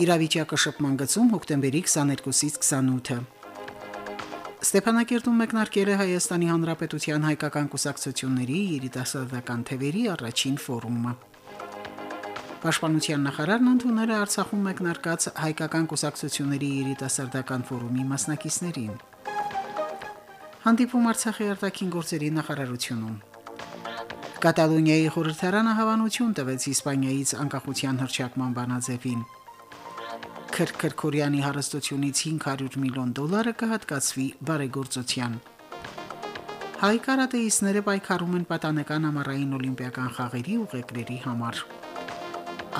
Իրավիճակը շփման գծում հոկտեմբերի 22-ից 28-ը։ Ստեփանակերտում մեկնարկել է Հայաստանի Հանրապետության հայկական կուսակցությունների երիտասարդական թևերի առաջին ֆորումը։ Պաշտպանության նախարարն ընդունել է Արցախում մեկնարկած հայկական կուսակցությունների երիտասարդական ֆորումի մասնակիցներին։ Հանդիպում Արցախի արտաքին գործերի նախարարությունում։ Կատալոնիայի խորհրդարանը հավանություն տվեց Իսպանիայից անկախության հռչակման բանաձևին։ Քրքրքորյանի հարստությունից 500 միլիոն դոլարը կհատկացվի բարեգործության։ Հայ կարատեիստները պայքարում են պատանեկան ամառային օլիմպիական խաղերի ուղեկրերի համար։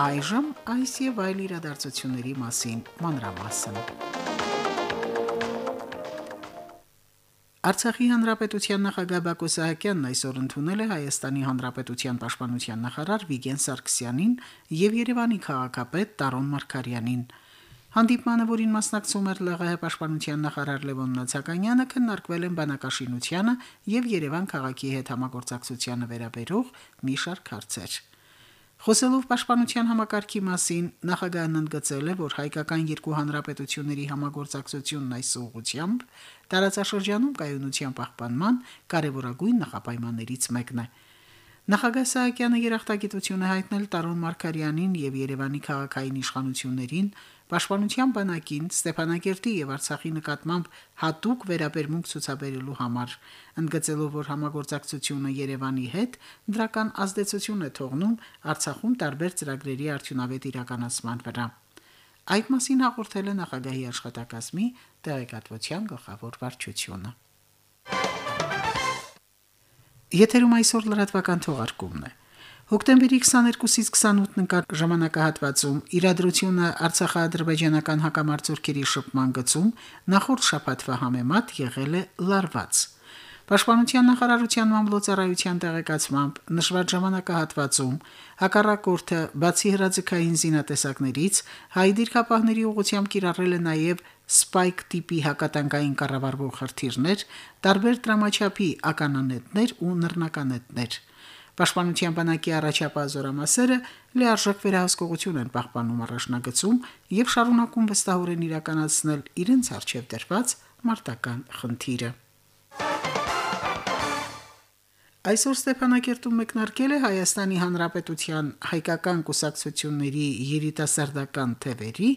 Այժմ այս եւ այլ իրադարձությունների մասին մանրամասն։ Արցախի հանրապետության նախագահ Բակո Սահակյանն այսօր ընդունել է Հայաստանի հանրապետության պաշտպանության նախարար Վիգեն Սարգսյանին եւ Երևանի քաղաքապետ Տարոն Մարկարյանին։ Հանդիպմանը, որին մասնակցում էր ԼՂՀ պաշտպանության նախարար Լևոն Նացականյանը, քննարկվել են բանակաշինությանը եւ Երևան քաղաքի հետ համագործակցությանը վերաբերող մի շարք հարցեր։ Խոսելով պաշտպանության համակարգի մասին, նախագահն ընդգծել է, որ հայկական երկու հանրապետությունների համագործակցությունն այս ուղղությամբ տարածաշրջանում կայունության պահպանման կարևորագույն նախապայմաններից մեկն է։ Նախագահ Սահակյանը երախտագիտություն է հայտնել Տարոն Մարկարյանին եւ Երևանի քաղաքային իշխանություններին Պաշտպանության բանակին Ստեփանակերտի եւ Արցախի նկատմամբ հատուկ վերաբերմունք ցուցաբերելու համար, ընդգծելով, որ համագործակցությունը Երևանի հետ դրական ազդեցություն է թողնում Արցախում տարբեր ծրագրերի արդյունավետ իրականացման վրա։ Այդ մասին հաղորդել է նախագահի աշխատակազմի տեղեկատվության գլխավոր վարչությունը։ Եթերում այսօր լրատվական թողարկումն է։ Հոկտեմբերի 22-ից 28-ն ընկած ժամանակահատվածում իրադրությունը Արցախա-ադրբեջանական հակամարտությունների շփման գծում նախորդ շաբաթվա համեմատ եղել է լարված։ Պաշտպանության նախարարության մամլոյցարայության տեղեկացմամբ նշված ժամանակահատվածում հակառակորդը բացի հրաձգային զինատեսակներից հայ դիրքապահների ուղղությամբ կիրառել է նաև սպայք տիպի հակատանկային կառավարվող հրթիռներ, տարբեր դրամաչափի ականանետներ ու նռնականետներ։ Պաշտպանության բանակի առաջապահ զորամասերը լիարժեք վերահսկողություն են պահպանում առաջնագծում եւ շարունակում վստահորեն իրականացնել իրենց արժեվ դրված մարտական խնդիրը։ Այսօր Ստեփանակերտում մեկնարկել է Հայաստանի Հանրապետության հայկական կուսակցությունների երիտասարդական թևերի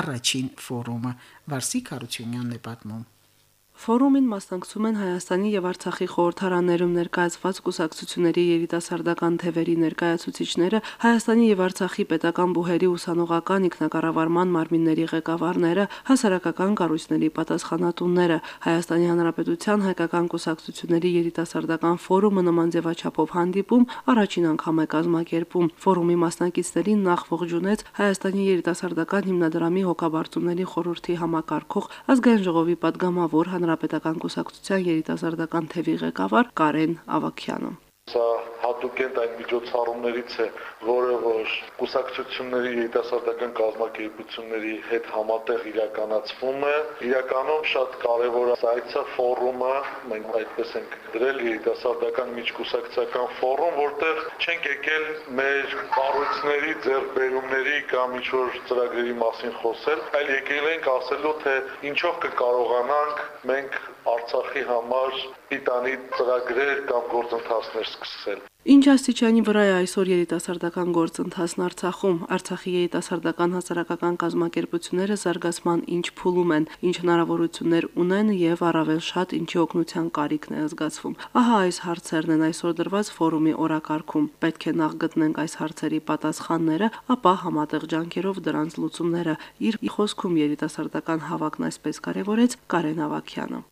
առաջին ֆորումը։ Վարսիկ Հարությունյանն է պատմում. Ֆորումին մասնակցում են Հայաստանի եւ Արցախի խորհրդարաններում ներկայացված կուսակցությունների երիտասարդական թևերի ներկայացուցիչները, Հայաստանի եւ Արցախի պետական բուհերի ուսանողական ինքնակառավարման մարմինների ղեկավարները, հասարակական կառույցների պատասխանատունները, Հայաստանի Հանրապետության հայկական կուսակցությունների երիտասարդական ֆորումը նման ձևաչափով հանդիպում առաջին անգամ է կազմակերպում։ Ֆորումի մասնակիցներին նախ ողջունեց Հայաստանի երիտասարդական հիմնադրամի հոգաբարձումների խորհրդի համակարգող ազգային ժողովի падգամավոր հանրապետ հանրապետական կուսակցության երիտասարդական թևի ղեկավար Կարեն Ավակյանը։ Սա հատուկենտ այն միջոցառումներից է, որը որ կուսակցությունների երիտասարդական կազմակերպությունների հետ համատեղ իրականացվում է։ Իրականում շատ կարևոր է այցա ֆորումը, մենք այդպես ենք դրել երիտասարդական միջկուսակցական ֆորում, որտեղ չենք եկել մեր կառույցների ձեռբերումների կամ ինչ-որ ծրագրերի մասին խոսել, այլ եկել ենք ասելու, թե ինչով կկարողանանք մենք Արցախի համար պիտանի ծրագրեր կամ գործընթացներ սկսել։ Ինչ աստիճանի վրա է այսօր երիտասարդական գործընթացն Արցախում։ Արցախի երիտասարդական հասարակական կազմակերպությունները զարգացման ինչ փուլում են, ինչ հնարավորություններ ունեն եւ առավել շատ ինչի օգնության կարիքն է զգացվում։ Ահա այս հարցերն են այսօր դրված ֆորումի օրակարգում։ Պետք է նախ գտնենք այս հարցերի պատասխանները, ապա համատեղ ջանքերով դրանց լուծումները։ Իր խոսքում երիտասարդական հավաքն այսպես կարևորեց Կարեն Ավակյանը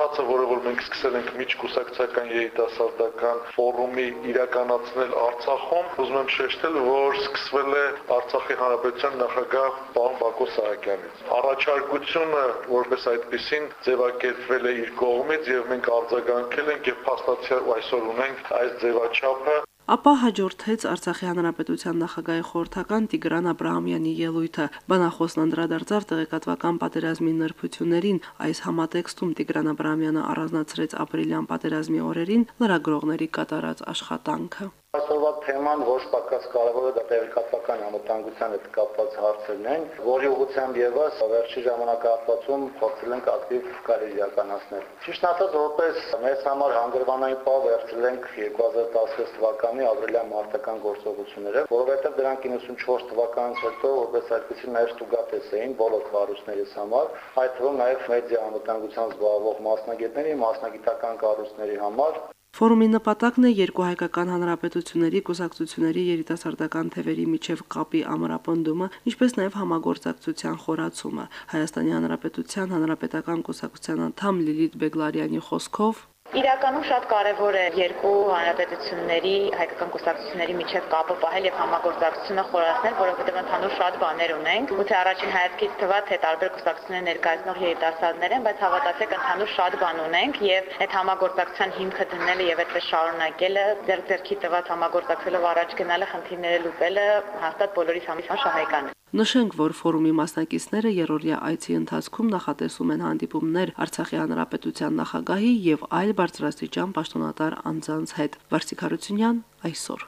ընթացը, որը որ մենք սկսել ենք միջկուսակցական երիտասարդական ֆորումի իրականացնել Արցախում, ուզում եմ շեշտել, որ սկսվել է Արցախի Հանրապետության նախագահ պարոն Բակո Սահակյանից։ Առաջարկությունը որպես այդպեսին ձևակերպվել է իր կողմից եւ մենք արձագանքել ենք եւ փաստացի այսօր ունենք այս ձևաչափը ապա հաջորդեց Արցախի հանրապետության նախագահի խորհրդական Տիգրան Աբրահամյանի ելույթը։ Բանախոսն անդրադարձավ տեղեկատվական պատերազմի նրբություններին։ Այս համատեքստում Տիգրան Աբրահամյանը առանձնացրեց ապրիլյան պատերազմի օրերին լրագրողների կատարած աշխատանքը։ Այսօրվա թեման ոչ պակաս կարևոր է դա տեղեկատվական անվտանգության հետ կապված հարցերն են, որի ուղղությամբ եւս վերջի ժամանակահատվածում փորձել ենք ակտիվ կարելի իրականացնել։ Ճիշտ ասած, որպես մեզ համար հանգրվանային պահ վերցրել ենք 2016 թվականի ապրիլյան մարտական գործողությունները, որովհետև դրանք 94 թվականից հետո որպես այդպեսի մեր ստուգատես էին բոլոր կառույցներից համար, այդ թվում նաև մեդիա անվտանգության զբաղվող մասնագետների, մասնագիտական կառույցների համար Ֆորումի նպատակն է երկու հայկական հանրապետությունների կուսակցությունների երիտասարդական թևերի միջև կապի ամրապնդումը, ինչպես նաև համագործակցության խորացումը։ Հայաստանի Հանրապետության Հանրապետական կուսակցության անդամ Լիլիթ Բեգլարյանի խոսքով Իրականում շատ կարևոր է երկու հանրապետությունների հայկական կուսակցությունների միջև կապը պահել եւ համագործակցությունը խորացնել, որովհետեւ ընդհանուր շատ բաներ ունենք։ Գուցե առաջին հայացքից թվա թե տարբեր կուսակցություններ ներկայացնող երիտասարդներ են, բայց հավատացեք ընդհանուր շատ բան ունենք եւ այդ համագործակցության հիմքը դնելը եւ այդպես շարունակելը, ձեր ձերքի տված համագործակցելով առաջ գնալը, խնդիրները լուծելը հաստատ բոլորիս համար շահեկան է։ Նշենք, որ ֆորումի մասնակիցները երրորդյա այցի ընթացքում նախատեսում են հանդիպումներ Արցախի հանրապետության նախագահի եւ այլ բարձրաստիճան պաշտոնատար անձանց հետ։ Վարսիկ Հարությունյան այսօր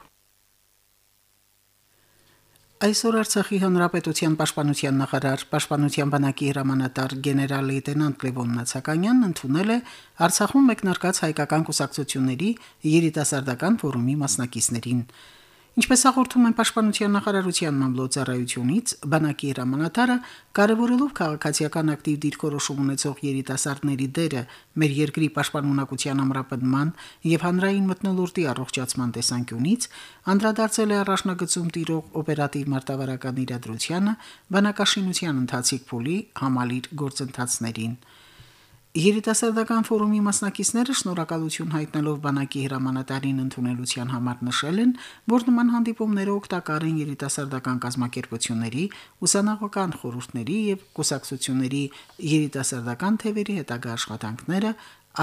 Այսօր Արցախի հանրապետության պաշտպանության նախարար, պաշտպանության բանակի հրամանատար գեներալ լեյտենանտ Լևոն Նացականյանն ընդունել է Արցախում մեկնարկած հայկական կուսակցությունների երիտասարդական ֆորումի մասնակիցներին։ Ինչպես հաղորդում են Պաշտպանության նախարարության մամլոյցարայությունից, բանակի հրամանատարը կարևորելով քաղաքացիական ակտիվ դիրքորոշում ունեցող երիտասարդների դերը մեր երկրի պաշտպանունակության ամրապնդման եւ հանրային մտնոլորտի առողջացման տեսանկյունից, անդրադարձել է առաջնագծում տիրող օպերատիվ մարտավարական իրադրությանը, բանակաշինության ընթացիկ փուլի համալիր գործընթացներին։ Երիտասարդական ֆորումի մասնակիցները շնորհակալություն հայտնելով բանակի հրամանատարին ընդունելության համար նշել են, որ նման հանդիպումները օգտակար են երիտասարդական կազմակերպությունների, ուսանողական խորհուրդների եւ կուսակցությունների երիտասարդական թևերի հետագա աշխատանքները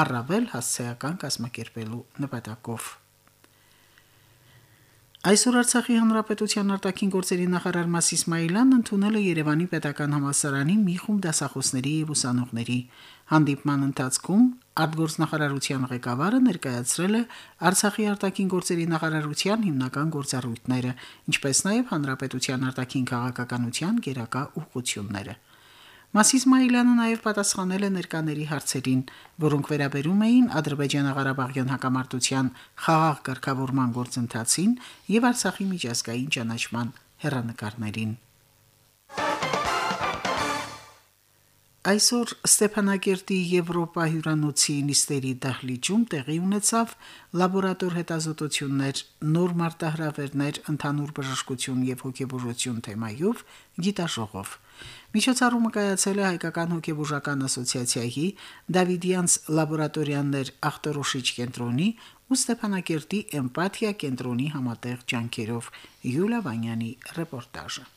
առավել հասցեական կազմակերպելու նպատակով։ Այսօր Արցախի հանրապետության արտաքին գործերի նախարար Մաս Իսմայելյանն ընդունել է Երևանի պետական համալսարանի մի խումբ դասախոսների եւ ուսանողների հանդիպման ընթացքում արտգործնախարարության ղեկավարը ներկայացրել է Արցախի արտաքին գործերի նախարարության հիմնական գործառույթները, ինչպես նաև հանրապետության արտաքին քաղաքականության գերակա ուղղությունները։ Մասիս Մայլյանը նաև պատասխանել է ներկաների հարցերին, որոնք վերաբերում էին Ադրբեջանա-Ղարաբաղյան հակամարտության խաղաղ կարգավորման գործընթացին եւ Արցախի միջազգային ճանաչման հերանեկարներին։ Այսօր Ստեփանակերտի Եվրոպա հյուրանոցի նիստերի դահլիճում տեղի ունեցավ լաբորատոր հետազոտություններ, նոր մարտահրավերներ, ընդհանուր բժշկություն եւ հոգեբուժություն թեմայով գիտաժողով։ Միջոցառումը կայացել է Հայկական հոգեբուժական ասոցիացիայի Դավիդյանց լաբորատորիաներ ախտորոշիչ կենտրոնի ու Ստեփանակերտի էմպաթիա կենտրոնի համատեղ ջանքերով Յուլիա Վանյանի ռեպորտաժը։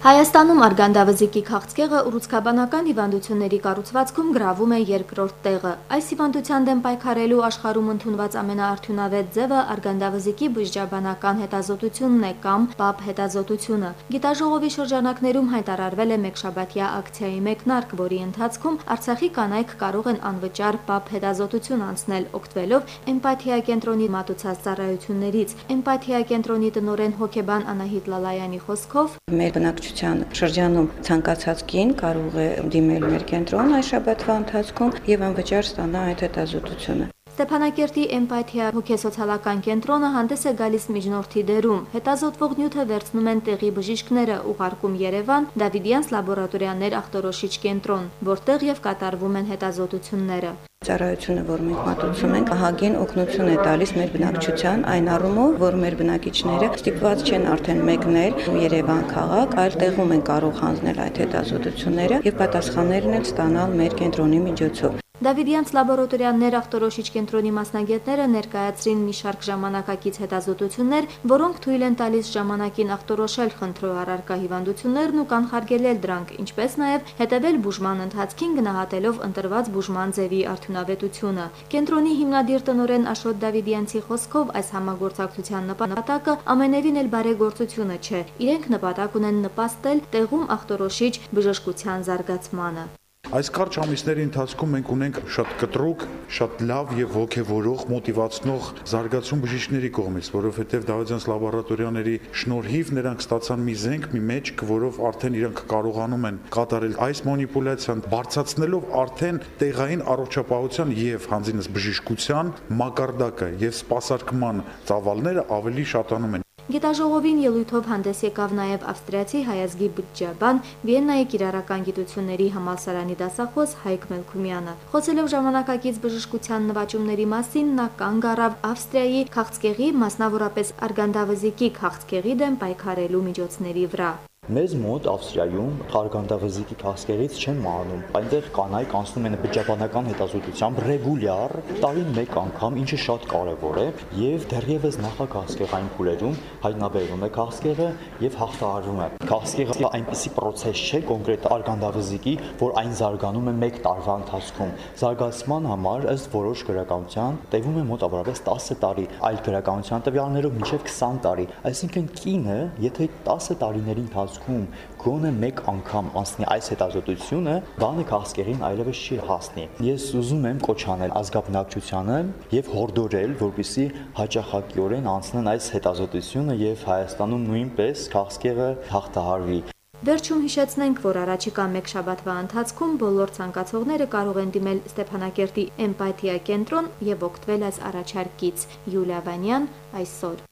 Հայաստանում արգանդավզիկի քաղցկեղը ուռուցքաբանական հիվանդությունների կառուցվածքում գրավում է երկրորդ տեղը։ Այս հիվանդության դեմ պայքարելու աշխարհում ընդունված ամենաարդյունավետ ձևը արգանդավզիկի բջջաբանական հետազոտությունն է կամ ՊԱՊ հետազոտությունը։ Գիտաժողովի շրջանակներում հայտարարվել է մեկշաբաթյա ակցիայի մեկնարկ, որի ընթացքում Արցախի կանայք կարող են անվճար ՊԱՊ հետազոտություն անցնել, օգտվելով էմպաթիա կենտրոնի մատուցած ծառայություններից։ Էմպաթիա կենտրոնի տնօրեն հոկեբան Անահիտ Լալայանի խոսքով մեր բնակչության շրջանում ցանկացած կին կարող է դիմել մեր կենտրոն այս շաբաթվա ընթացքում եւ անվճար ստանա այդ հետազոտությունը։ Ստեփանակերտի էմպաթիա հոգեսոցիալական կենտրոնը հանդես է գալիս միջնորդի դերում։ Հետազոտվող նյութը վերցնում են տեղի բժիշկները, ուղարկում Երևան Դավիդյանց լաբորատորիաներ ախտորոշիչ կենտրոն, որտեղ եւ կատարվում են հետազոտությունները։ Ծառայությունը, որ մենք մատուցում ենք, ահագին օգնություն է տալիս մեր բնակչության այն առումով, որ մեր բնակիչները ստիպված չեն արդեն մեկնել Երևան քաղաք, այլ տեղում են կարող հանձնել այդ հետազոտությունները եւ պատասխաններն են ստանալ մեր կենտրոնի միջոցով։ Դավիդյանց լաբորատորիաներ ախտորոշիչ կենտրոնի մասնագետները ներկայացրին մի շարք ժամանակակից հետազոտություններ, որոնք թույլ են տալիս ժամանակին ախտորոշել խնդրո առարկա հիվանդություններն ու կանխարգելել դրանք, ինչպես նաև հետևել բուժման ընթացքին գնահատելով ընտրված բուժման ձևի արդյունավետությունը։ Կենտրոնի հիմնադիր տնօրեն Աշոտ Դավիդյանցի խոսքով այս համագործակցության նպատակը ամենևին էլ բարեգործությունը չէ։ Իրենք նպատակ ունեն նպաստել տեղում ախտորոշիչ բժշկության զարգացմանը։ Այս կարճ ամիսների ընթացքում մենք ունենք շատ կտրուկ, շատ լավ եւ ողջևորող, մոտիվացնող զարգացում բժիշկների կողմից, որովհետեւ Դավիթյանց լաբորատորիաների շնորհիվ նրանք ստացան մի զենք, մի մեջք, որով արդեն իրենք կարողանում են կատարել այս մանիպուլյացիան, բարձրացնելով արդեն տեղային առողջապահության եւ հանձինս բժշկության մակարդակը եւ սպասարկման ծավալները ավելի շատանում են։ Գիտաժողովին ելույթով հանդես եկավ նաև ավստրիացի հայազգի բջջաբան Վիեննայի կիրառական գիտությունների համալսարանի դասախոս Հայկ Մելքումյանը։ Խոսելով ժամանակակից բժշկության նվաճումների մասին, նա կանգ առավ Ավստրիայի քաղցկեղի, մասնավորապես արգանդավզիկի քաղցկեղի դեմ պայքարելու միջոցների վրա։ Մեզ մոտ Ավստրիայում արգանդավզիկի քաղցկեղից չեն մահանում։ Այնտեղ կանայք անցնում են բջջաբանական հետազոտությամբ ռեգուլյար տարին մեկ անգամ, ինչը շատ կարևոր է, եւ դեռևս նախաքաղցկեղային փուլերում հայտնաբերվում է քաղցկեղը եւ հաղթահարվում է։ Քաղցկեղը այնպիսի process չէ կոնկրետ արգանդավզիկի, որ այն զարգանում է 1 տարվա ընթացքում։ Զարգացման համար ըստ որոշ գրականության տևում է մոտավորապես 10 տարի, այլ գրականության տվյալներով մինչև 20 տարի։ Այսինքն կինը, եթե 10 տարիների ընթացքում ընթացքում գոնե մեկ անգամ անցնի այս հետազոտությունը, բանը քաղցկեղին այլևս չի հասնի։ Ես ուզում եմ կոչանել ազգաբնակչությանը եւ հորդորել, որպիսի հաճախակիորեն անցնեն այս հետազոտությունը եւ Հայաստանում նույնպես քաղցկեղը հաղթահարվի։ Վերջում հիշեցնենք, որ առաջիկա մեկ շաբաթվա ընթացքում բոլոր ցանկացողները կարող են դիմել Ստեփանակերտի Էմպաթիա կենտրոն եւ օգտվել այս առաջարկից։ Յուլիա Վանյան այսօր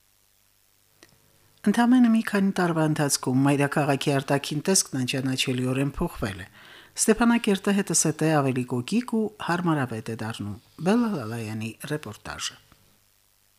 Ընդամենը մի քանի տարվա ընթացքում մայրաքաղաքի արտաքին տեսքն անճանաչելիորեն փոխվել է։ Ստեփանակերտը հետսեթե ավելի կոկիկ ու հարմարավետ է դառնում։ Բելալալայանի ռեպորտաժը։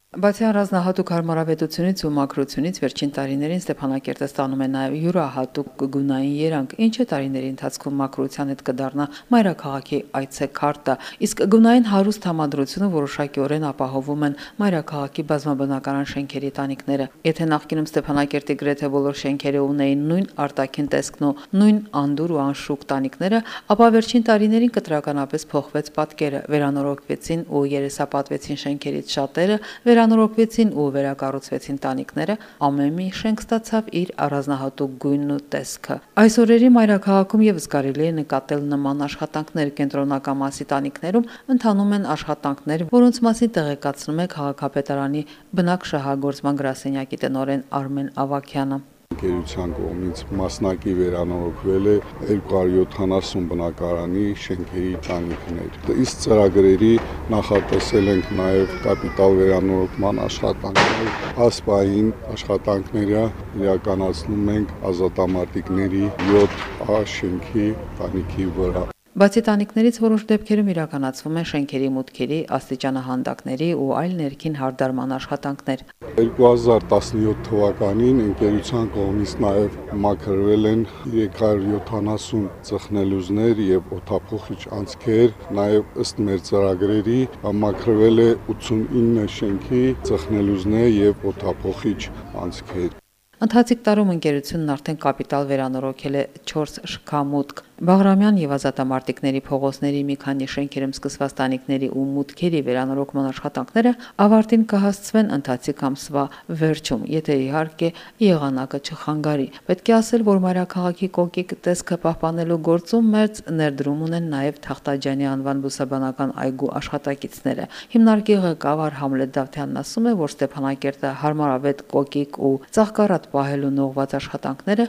Բացի առանձնահատուկ հարմարավետությունից ու մակրությունից վերջին տարիներին Ստեփանակերտը ստանում է նաև յուրահատուկ գունային երանգ, ինչը տարիների ընթացքում մակրության հետ կդառնա մայրաքաղաքի այցեքարտը, իսկ գունային հարուստ համադրությունը որոշակիորեն ապահովում են մայրաքաղաքի բազմաբնակարան շենքերի տանիքները։ Եթե նախկինում Ստեփանակերտի գրեթե բոլոր շենքերը ունեին նույն արտաքին տեսքն ու նույն անդուր ու անշուք տանիքները, ապա վերջին տարիներին կտրականապես փոխվեց պատկերը, վերանորոգվեցին ու երեսապատվեցին շենքերից շատերը, վեր վերանորոգվեցին ու վերակառուցվեցին տանիքները, ամեն մի շենք ստացավ իր առանձնահատուկ գույնն ու տեսքը։ Այս օրերի մայրաքաղաքում եւս կարելի է նկատել նման աշխատանքներ կենտրոնակամասի տանիքներում ընթանում են աշխատանքներ, որոնց մասին տեղեկացնում է քաղաքապետարանի բնակշահագործման գրասենյակի տնօրեն Արմեն Ավակյանը ընկերության կողմից մասնակի վերանորոգվել է 270 բնակարանի շենքերի տանիքներ։ Իսկ ծրագրերի նախատեսել ենք նաև կապիտալ վերանորոգման աշխատանքներ։ Ասպային աշխատանքները իրականացնում ենք ազատամարտիկների 7 շենքի տանիքի վրա։ Բացի տանիքներից որոշ դեպքերում իրականացվում են շենքերի մուտքերի, աստիճանահանդակների ու այլ ներքին հարդարման աշխատանքներ։ 2017 թվականին ընկերության կողմից նաև մաքրվել են 370 ծխնելուզներ եւ օթափողիչ անցքեր, նաև ըստ մեր ծրագրերի մաքրվել է 89 շենքի ծխնելուզներ եւ օթափողիչ անցքեր։ Ընթացիկ տարում ընկերությունն արդեն կապիտալ վերանորոգել է 4 շքամուտք Բաղրամյան եւ ազատամարտիկների փողոցների մի քանի շենքերում սկսված տանիքների ու մուտքերի վերանորոգման աշխատանքները ավարտին կհասցվեն ընթացիկ ամսվա վերջում, եթե իհարկե եղանակը չխանգարի։ Պետք է ասել, որ Մարաքաղաքի կոկիկ տեսքը պահպանելու գործում մեծ ներդրում ունեն նաեւ Թախտաջանի անվան բուսաբանական այգու աշխատակիցները։ Հիմնարկի ղեկավար Համլետ Դավթյանն ասում է, որ Ստեփանակերտը հարմարավետ կոկիկ ու ծաղկարատ պահելու նողված աշխատանքները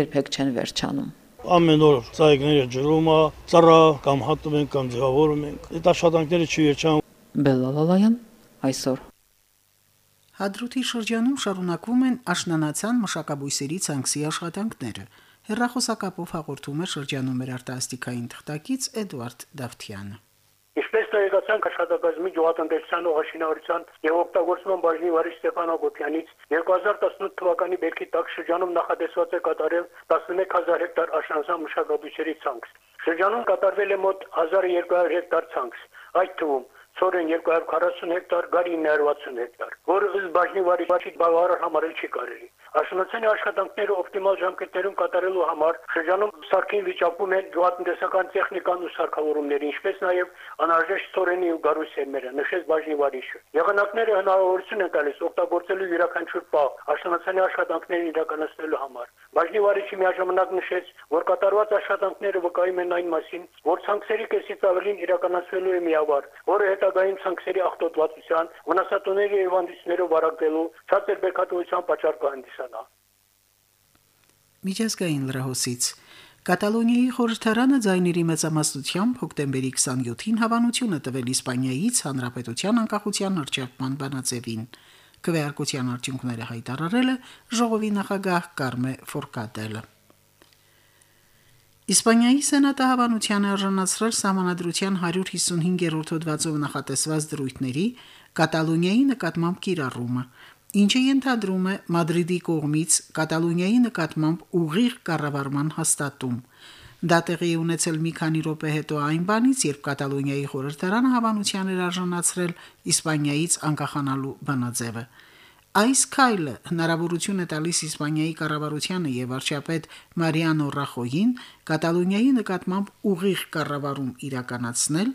երբեք չեն վերջանում ամեն օր ծայգները ջրում է, ծառա կամ հատում են կամ ձևավորում են։ Այդ աշխատանքները չվերջան։ Բելալալայան այսօր Հադրութի շրջանում շարունակվում են աշնանացան մշակաբույսերի ցանքսի աշխատանքները։ Հերրախոսակապով հաղորդում է շրջանում մեր արտասթիկային թղթակից Էդվարդ Դավթյանը։ Ինչպես տեղեկացանք աշխատակազմի գյուղատնտեսության օղաշինարարության եւ օգտագործման բաժնի վարիչ Ստեփան Ագոպյանից 2018 թվականի բերքի տակ շրջանում նախադեсված է կատարել 11000 հեկտար աշնանցան մշակաբույսերի ցանք։ Շրջանում կատարվել է մոտ 1200 հեկտար ցանց, այդ թվում ծորեն 240 հեկտար, գարի 960 հեկտար, որը ըստ բաժնի վարի բավարար համարել չի կարելի։ Աշնանացանի աշխատանքները օպտիմալ ժամկետներում կատարելու համար շրջանում սարքին վիճակում են գյուղատնտեսական տեխնիկան ու սարքավորումները, ինչպես նաև անհրաժեշտ ծորենի ու գարուսերները, նշեց բաժնի վարիչը։ Եղանակները հնարավորություն են տալիս օգտագործելու յուրաքանչյուր պահ աշնանացանի աշխատանքներն իրականացնելու համար։ Բաժնի վարիչը միաժամանակ նշեց, որ կատարված աշխատանքները վկայում են այն մասին, որ ցանքերի կեսից ավելին իրականացվելու է միավար, որը հետագայում ցանքերի աղտոտվածության, վնասատուների եւ հանդիսներով վարակվելու ցածր բեկատվության պատճառ կհանդիսանա։ Միջազգային լրահոսից. Կատալոնիայի խորհրդարանը ձայների մեծամասնությամբ հոկտեմբերի 27-ին հավանություն է տվել Իսպանիայից հանրապետության անկախության հռչակման բանաձևին։ Քվեարկության արդյունքները հայտարարել է ժողովի նախագահ Կարմե Ֆորկադելը։ Իսպանիայի սենատը հավանության է արժանացրել համանadrության 155-րդ հոդվածով նախատեսված դրույթների Կատալոնիայի նկատմամբ կիրառումը, ինչը ենթադրում է Մադրիդի կողմից Կատալոնիայի նկատմամբ ուղիղ կառավարման հաստատում։ Դա տեղի ունեցել մի քանի րոպե հետո այն բանից, երբ Կատալոնիայի խորհրդարանը հավանության էր արժանացրել Իսպանիայից անկախանալու բանաձևը։ Այս քայլը հնարավորություն է տալիս Իսպանիայի կառավարությանը եւ վարչապետ Մարիանո Ռախոյին Կատալոնիայի նկատմամբ ուղիղ կառավարում իրականացնել,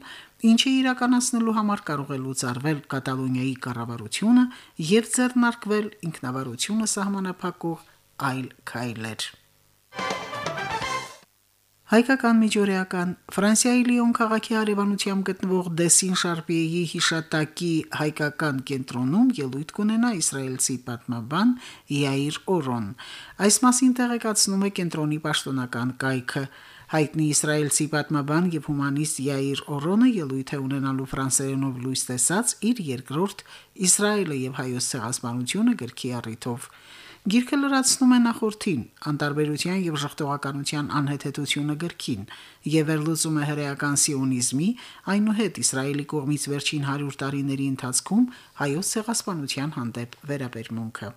ինչը իրականացնելու համար կարող է լուծարվել Կատալոնիայի կառավարությունը եւ ձեռնարկվել ինքնավարությունը սահմանափակող այլ քայլեր։ Հայկական միջօրեական Ֆրանսիայի Լիոն քաղաքի արևանությամբ գտնվող Դեսին Շարպիեի հիշատակի հայկական կենտրոնում ելույթ կունենա իսրայելցի պատմաբան Յայիր Օրոն։ Այս մասին տեղեկացնում է կենտրոնի պաշտոնական կայքը։ Հայտնի իսրայելցի պատմաբան եւ հումանիստ Յայիր Օրոնը ելույթ է ունենալու ֆրանսերենով լույս տեսած իր երկրորդ Իսրայելը եւ հայոց ցեղասպանությունը գրքի առիթով։ Գիրքը լրացնում է նախորդին, անտարբերության եւ ժխտողականության անհեթեթությունը գրքին եւ վերլուծում է հրեական սիոնիզմի, այնուհետ Իսրայելի կողմից վերջին 100 տարիների ընթացքում հայոց ցեղասպանության հանդեպ վերաբերմունքը։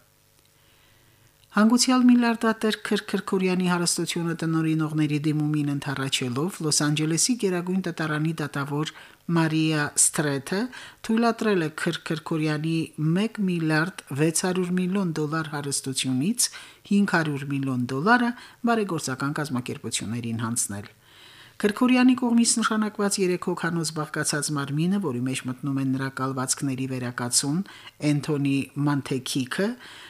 Հանգուցյալ միլիարդատեր Քրքրքորյանի հարստությունը տնորինողների դիմումին ընթառաջելով Լոս Անջելեսի Գերագույն տատարանի դատավոր Մարիա Ստրեթը թույլատրել է Քրքրքորյանի 1 միլիարդ 600 միլիոն դոլար հարստությունից 500 միլիոն դոլարը բարեգործական կազմակերպություններին հանձնել։ Քրքորյանի կողմից նշանակված 3 հոգանոց բաղկացած մարմինը, որի մեջ մտնում են նրա կալվածքների վերակացուն Էնթոնի Մանթեքիքը,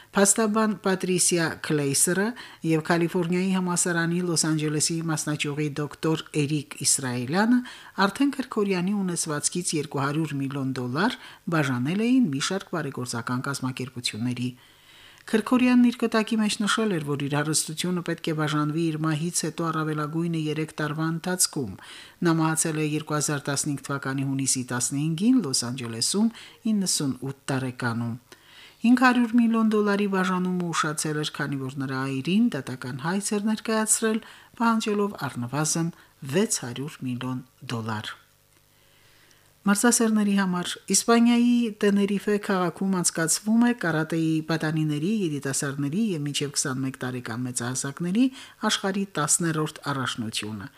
Փաստաբան Պատրիսիա Քլեյսերը եւ Կալիֆոռնիայի համասարանի Լոս Անջելեսի մասնաճյուղի դոկտոր Էրիկ Իսրայելյանը արդեն Քրկորյանի ունեցվածքից 200 միլիոն դոլար բաժանել էին մի շարք բարեգործական կազմակերպությունների։ Քրկորյանն իր կտակի մեջ նշել էր, որ իր հարստությունը պետք է բաժանվի իր մահից հետո առավելագույնը 3 տարվա ընթացքում։ Նա մահացել է 2015 թվականի հունիսի 15-ին Լոս Անջելեսում 98 տարեկանում։ 500 միլիոն դոլարի բաժանումը ուշացել էր, քանի որ նրա այրին դատական հայց էր ներկայացրել, պահանջելով առնվազն 600 միլիոն դոլար։ Մարզասերների համար Իսպանիայի Տեներիֆե քաղաքում անցկացվում է կարատեի պատանիների, երիտասարդների եւ մինչեւ 21 տարեկան մեծահասակների աշխարհի 10-րդ առաջնությունը։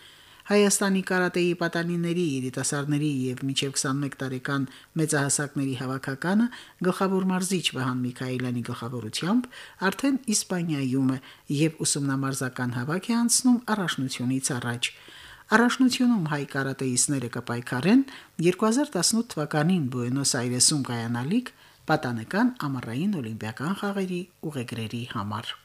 Հայաստանի կարատեի պատանիների, երիտասարդների եւ մինչեւ 21 տարեկան մեծահասակների հավաքականը գլխավոր մարզիչ Վահան Միքայելյանի գլխավորությամբ արդեն Իսպանիայում է եւ ուսումնամարզական հավաք է անցնում առաջնությունից առաջ։ Առաջնությունում հայ կարատեիստները կպայքարեն 2018 թվականին Բուենոս Այրեսում կայանալիք պատանեկան ամառային օլիմպիական խաղերի ուղեգրերի համար։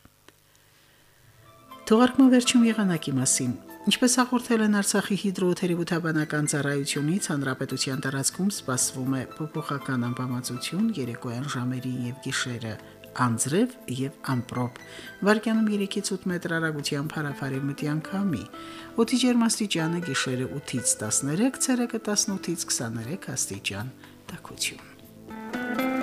Թողարկման վերջում եղանակի մասին։ Ինչպես հաղորդել են Արցախի հիդրոթերապևտաբանական ծառայությունից, հանրապետության տարածքում սպասվում է փոփոխական ամպամածություն երեկոյան ժամերին եւ գիշերը անձրև եւ ամպրոպ։ Վարկյանում 3-ից 8 մետր արագությամբ հարավարեմտյան քամի։ Օդի ջերմաստիճանը գիշերը 8-ից 13, ցերեկը 18-ից 23 աստիճան։ Տակություն։